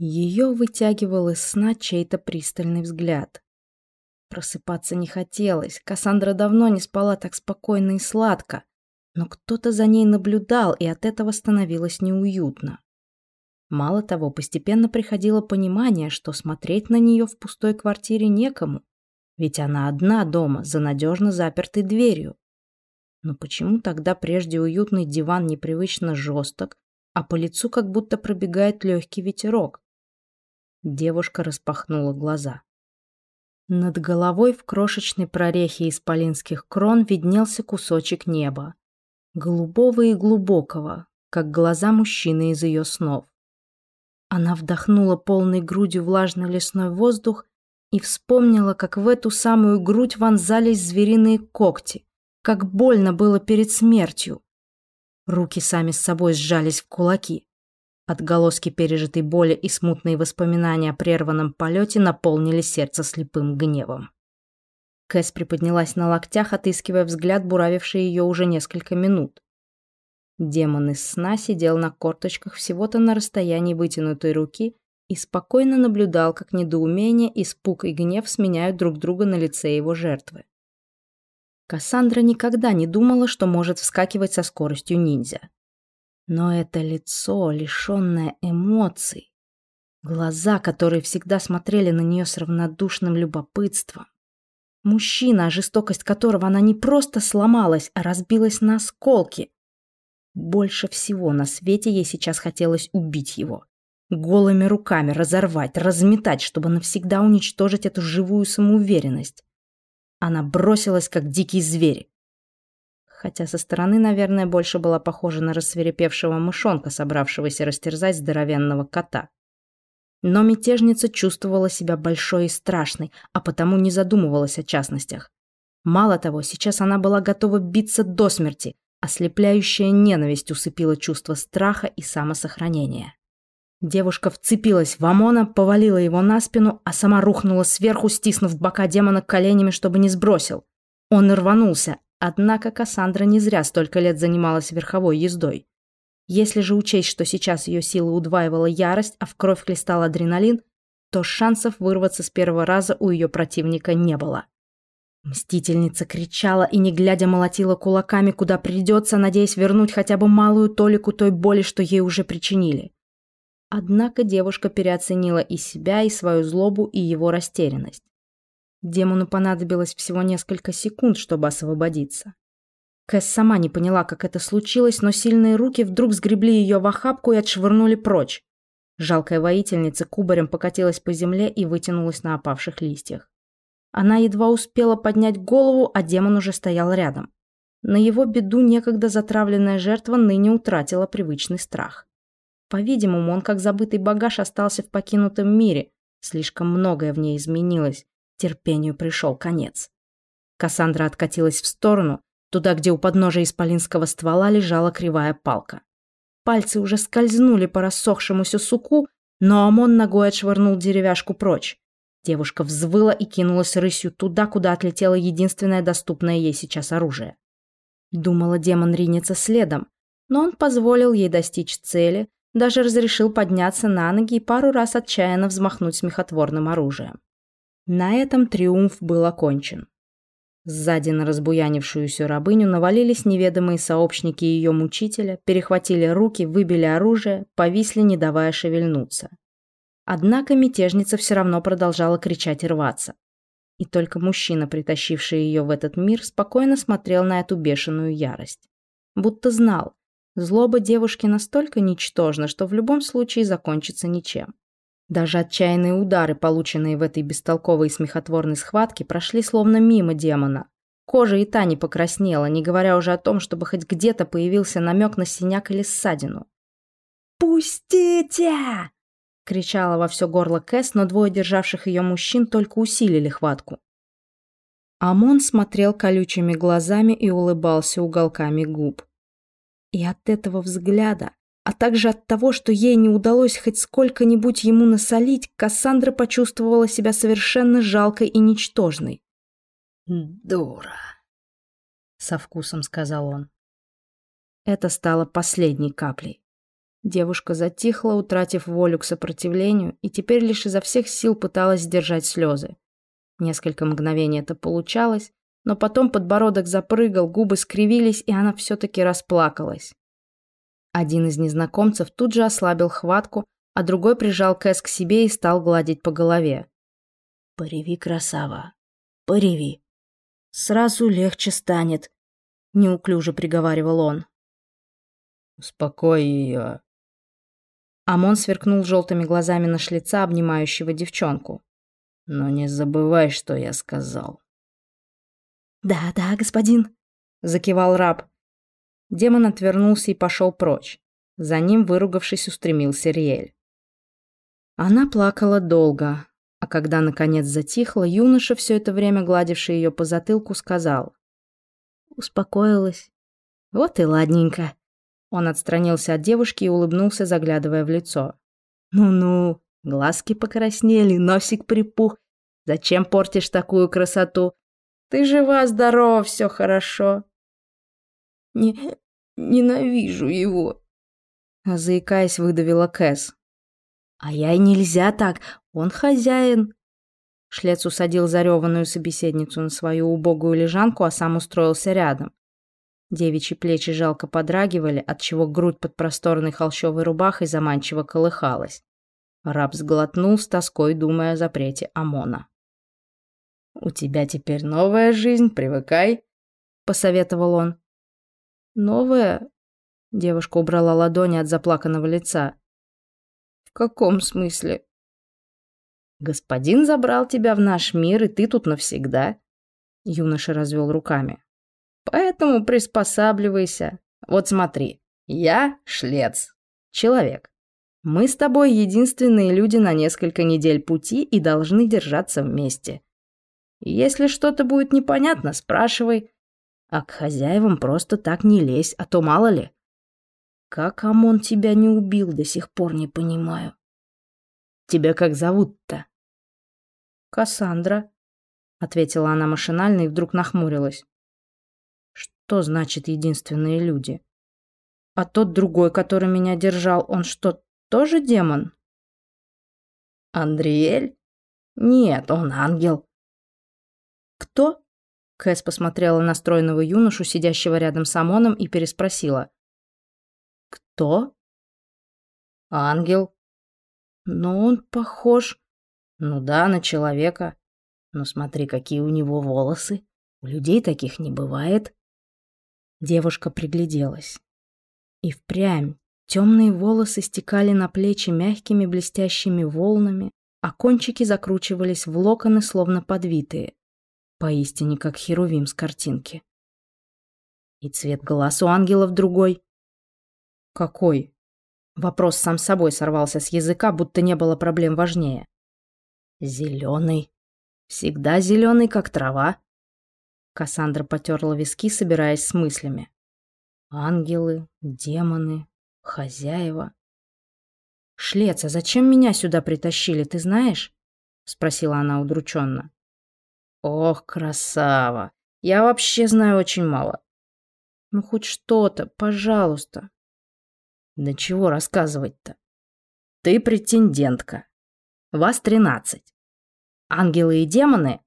Ее вытягивал из сна чей-то пристальный взгляд. Просыпаться не хотелось, Кассандра давно не спала так спокойно и сладко, но кто-то за ней наблюдал, и от этого становилось неуютно. Мало того, постепенно приходило понимание, что смотреть на нее в пустой квартире некому, ведь она одна дома, за надежно запертой дверью. Но почему тогда прежде уютный диван непривычно жесток, а по лицу как будто пробегает легкий ветерок? Девушка распахнула глаза. Над головой в крошечной прорехе исполинских крон виднелся кусочек неба. Голубого и глубокого, как глаза мужчины из ее снов. Она вдохнула полной грудью влажный лесной воздух и вспомнила, как в эту самую грудь вонзались звериные когти, как больно было перед смертью. Руки сами с собой сжались в кулаки. Отголоски пережитой боли и смутные воспоминания о прерванном полете наполнили сердце слепым гневом. Кэс приподнялась на локтях, отыскивая взгляд, буравивший ее уже несколько минут. Демон из сна сидел на корточках всего-то на расстоянии вытянутой руки и спокойно наблюдал, как недоумение, испуг и гнев сменяют друг друга на лице его жертвы. Кассандра никогда не думала, что может вскакивать со скоростью ниндзя. Но это лицо, лишенное эмоций, глаза, которые всегда смотрели на нее с равнодушным любопытством, мужчина, жестокость которого она не просто сломалась, а разбилась на осколки. Больше всего на свете ей сейчас хотелось убить его. Голыми руками разорвать, разметать, чтобы навсегда уничтожить эту живую самоуверенность. Она бросилась, как дикий зверь хотя со стороны, наверное, больше была похожа на рассверепевшего мышонка, собравшегося растерзать здоровенного кота. Но мятежница чувствовала себя большой и страшной, а потому не задумывалась о частностях. Мало того, сейчас она была готова биться до смерти, ослепляющая ненависть усыпила чувство страха и самосохранения. Девушка вцепилась в Амона, повалила его на спину, а сама рухнула сверху, стиснув бока демона коленями, чтобы не сбросил. Он рванулся, Однако Кассандра не зря столько лет занималась верховой ездой. Если же учесть, что сейчас ее силы удваивала ярость, а в кровь хлестал адреналин, то шансов вырваться с первого раза у ее противника не было. Мстительница кричала и, не глядя, молотила кулаками, куда придется, надеясь вернуть хотя бы малую толику той боли, что ей уже причинили. Однако девушка переоценила и себя, и свою злобу, и его растерянность. Демону понадобилось всего несколько секунд, чтобы освободиться. Кэс сама не поняла, как это случилось, но сильные руки вдруг сгребли ее в охапку и отшвырнули прочь. Жалкая воительница кубарем покатилась по земле и вытянулась на опавших листьях. Она едва успела поднять голову, а демон уже стоял рядом. На его беду некогда затравленная жертва ныне утратила привычный страх. По-видимому, он как забытый багаж остался в покинутом мире. Слишком многое в ней изменилось, Терпению пришел конец. Кассандра откатилась в сторону, туда, где у подножия исполинского ствола лежала кривая палка. Пальцы уже скользнули по рассохшемуся суку, но Амон ногой отшвырнул деревяшку прочь. Девушка взвыла и кинулась рысью туда, куда отлетело единственное доступное ей сейчас оружие. Думала, демон ринется следом, но он позволил ей достичь цели, даже разрешил подняться на ноги и пару раз отчаянно взмахнуть смехотворным оружием. На этом триумф был окончен. Сзади на разбуянившуюся рабыню навалились неведомые сообщники ее мучителя, перехватили руки, выбили оружие, повисли, не давая шевельнуться. Однако мятежница все равно продолжала кричать и рваться. И только мужчина, притащивший ее в этот мир, спокойно смотрел на эту бешеную ярость. Будто знал, злоба девушки настолько ничтожна, что в любом случае закончится ничем. Даже отчаянные удары, полученные в этой бестолковой и смехотворной схватке, прошли словно мимо демона. Кожа и та не покраснела, не говоря уже о том, чтобы хоть где-то появился намек на синяк или ссадину. «Пустите!» — кричала во все горло Кэс, но двое державших ее мужчин только усилили хватку. Амон смотрел колючими глазами и улыбался уголками губ. И от этого взгляда а также от того, что ей не удалось хоть сколько-нибудь ему насолить, Кассандра почувствовала себя совершенно жалкой и ничтожной. «Дура», — со вкусом сказал он. Это стало последней каплей. Девушка затихла, утратив волю к сопротивлению, и теперь лишь изо всех сил пыталась сдержать слезы. Несколько мгновений это получалось, но потом подбородок запрыгал, губы скривились, и она все-таки расплакалась. Один из незнакомцев тут же ослабил хватку, а другой прижал Кэс к себе и стал гладить по голове. «Пореви, красава, пореви. Сразу легче станет», — неуклюже приговаривал он. «Успокой ее». Амон сверкнул желтыми глазами на шлица, обнимающего девчонку. «Но не забывай, что я сказал». «Да, да, господин», — закивал раб. Демон отвернулся и пошел прочь. За ним, выругавшись, устремился Риэль. Она плакала долго, а когда наконец затихла, юноша, все это время гладивший ее по затылку, сказал. «Успокоилась. Вот и ладненько». Он отстранился от девушки и улыбнулся, заглядывая в лицо. «Ну-ну, глазки покраснели, носик припух. Зачем портишь такую красоту? Ты жива-здорова, все хорошо». «Не... ненавижу его», — заикаясь, выдавила Кэс. «А я и нельзя так, он хозяин». Шлец усадил зареванную собеседницу на свою убогую лежанку, а сам устроился рядом. Девичьи плечи жалко подрагивали, отчего грудь под просторной холщовой рубахой заманчиво колыхалась. Раб сглотнул с тоской, думая о запрете ОМОНа. «У тебя теперь новая жизнь, привыкай», — посоветовал он. «Новая?» — девушка убрала ладони от заплаканного лица. «В каком смысле?» «Господин забрал тебя в наш мир, и ты тут навсегда», — юноша развел руками. «Поэтому приспосабливайся. Вот смотри, я шлец, человек. Мы с тобой единственные люди на несколько недель пути и должны держаться вместе. Если что-то будет непонятно, спрашивай. А к хозяевам просто так не лезь, а то мало ли. Как Амон тебя не убил, до сих пор не понимаю. Тебя как зовут-то? Кассандра, ответила она машинально и вдруг нахмурилась. Что значит единственные люди? А тот другой, который меня держал, он что, тоже демон? Андриэль? Нет, он ангел. Кто? Кэс посмотрела на стройного юношу, сидящего рядом с Амоном, и переспросила. «Кто?» «Ангел». «Но он похож...» «Ну да, на человека. Но смотри, какие у него волосы. У людей таких не бывает». Девушка пригляделась. И впрямь темные волосы стекали на плечи мягкими блестящими волнами, а кончики закручивались в локоны, словно подвитые. Поистине, как Херувим с картинки. И цвет глаз у ангелов другой. Какой? Вопрос сам собой сорвался с языка, будто не было проблем важнее. Зеленый. Всегда зеленый, как трава. Кассандра потерла виски, собираясь с мыслями. Ангелы, демоны, хозяева. «Шлец, а зачем меня сюда притащили, ты знаешь?» — спросила она удрученно. Ох, красава. Я вообще знаю очень мало. Ну хоть что-то, пожалуйста. Да чего рассказывать-то? Ты претендентка. Вас тринадцать. Ангелы и демоны,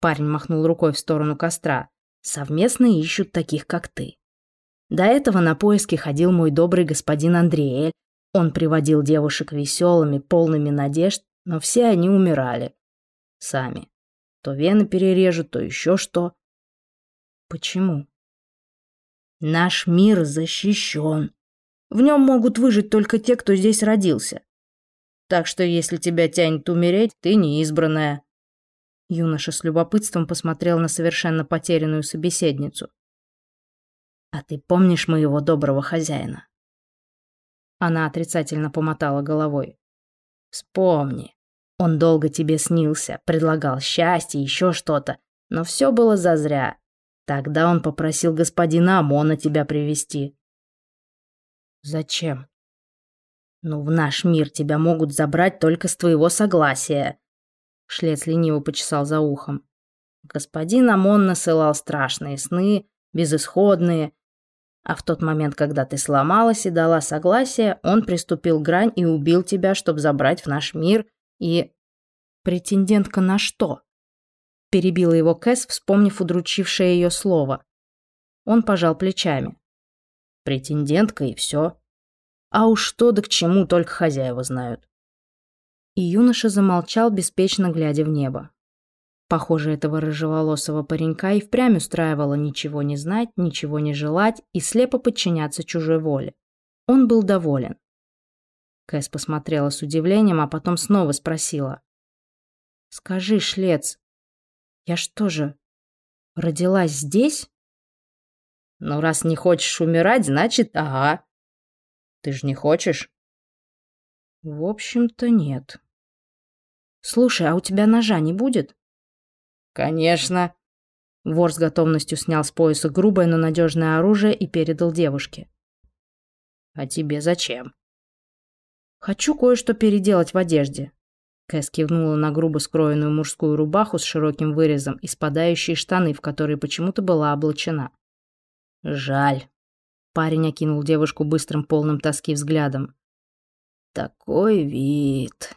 парень махнул рукой в сторону костра, совместно ищут таких, как ты. До этого на поиски ходил мой добрый господин Андриэль. Он приводил девушек веселыми, полными надежд, но все они умирали. Сами. То вены перережут, то еще что. Почему? Наш мир защищен. В нем могут выжить только те, кто здесь родился. Так что если тебя тянет умереть, ты не избранная. Юноша с любопытством посмотрел на совершенно потерянную собеседницу. А ты помнишь моего доброго хозяина? Она отрицательно помотала головой. Вспомни. Он долго тебе снился, предлагал счастье, еще что-то, но все было зазря. Тогда он попросил господина Амона тебя привести. Зачем? Ну, в наш мир тебя могут забрать только с твоего согласия. Шлец лениво почесал за ухом. Господин Амон насылал страшные сны, безысходные. А в тот момент, когда ты сломалась и дала согласие, он приступил грань и убил тебя, чтобы забрать в наш мир и... Претендентка на что? Перебила его Кэс, вспомнив удручившее ее слово. Он пожал плечами. Претендентка и все. А уж что да к чему только хозяева знают. И юноша замолчал, беспечно глядя в небо. Похоже, этого рыжеволосого паренька и впрямь устраивало ничего не знать, ничего не желать и слепо подчиняться чужой воле. Он был доволен. Кэс посмотрела с удивлением, а потом снова спросила. «Скажи, Шлец, я что же, родилась здесь?» «Ну, раз не хочешь умирать, значит, ага. Ты же не хочешь?» «В общем-то, нет». «Слушай, а у тебя ножа не будет?» «Конечно». Вор с готовностью снял с пояса грубое, но надежное оружие и передал девушке. «А тебе зачем?» «Хочу кое-что переделать в одежде». Кэс кивнула на грубо скроенную мужскую рубаху с широким вырезом и спадающие штаны, в которые почему-то была облачена. «Жаль». Парень окинул девушку быстрым полным тоски взглядом. «Такой вид...»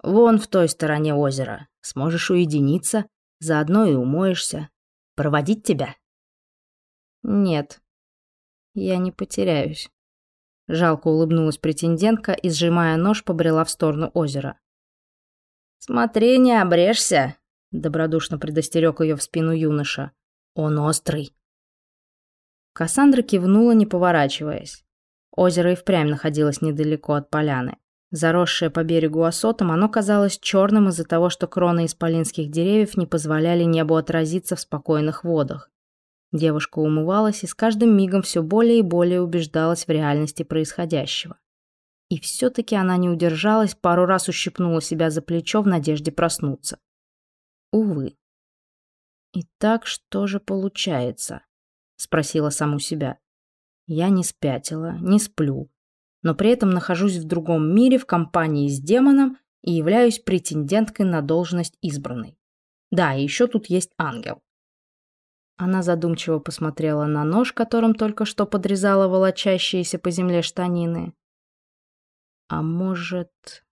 Вон в той стороне озера. Сможешь уединиться, заодно и умоешься. Проводить тебя? Нет. Я не потеряюсь. Жалко улыбнулась претендентка и, сжимая нож, побрела в сторону озера. «Смотри, не обрежься!» — добродушно предостерег ее в спину юноша. «Он острый!» Кассандра кивнула, не поворачиваясь. Озеро и впрямь находилось недалеко от поляны. Заросшее по берегу осотом, оно казалось черным из-за того, что кроны исполинских деревьев не позволяли небу отразиться в спокойных водах. Девушка умывалась и с каждым мигом все более и более убеждалась в реальности происходящего. И все-таки она не удержалась, пару раз ущипнула себя за плечо в надежде проснуться. Увы. «Итак, что же получается?» — спросила саму себя. «Я не спятила, не сплю, но при этом нахожусь в другом мире в компании с демоном и являюсь претенденткой на должность избранной. Да, и еще тут есть ангел. Она задумчиво посмотрела на нож, которым только что подрезала волочащиеся по земле штанины. А может...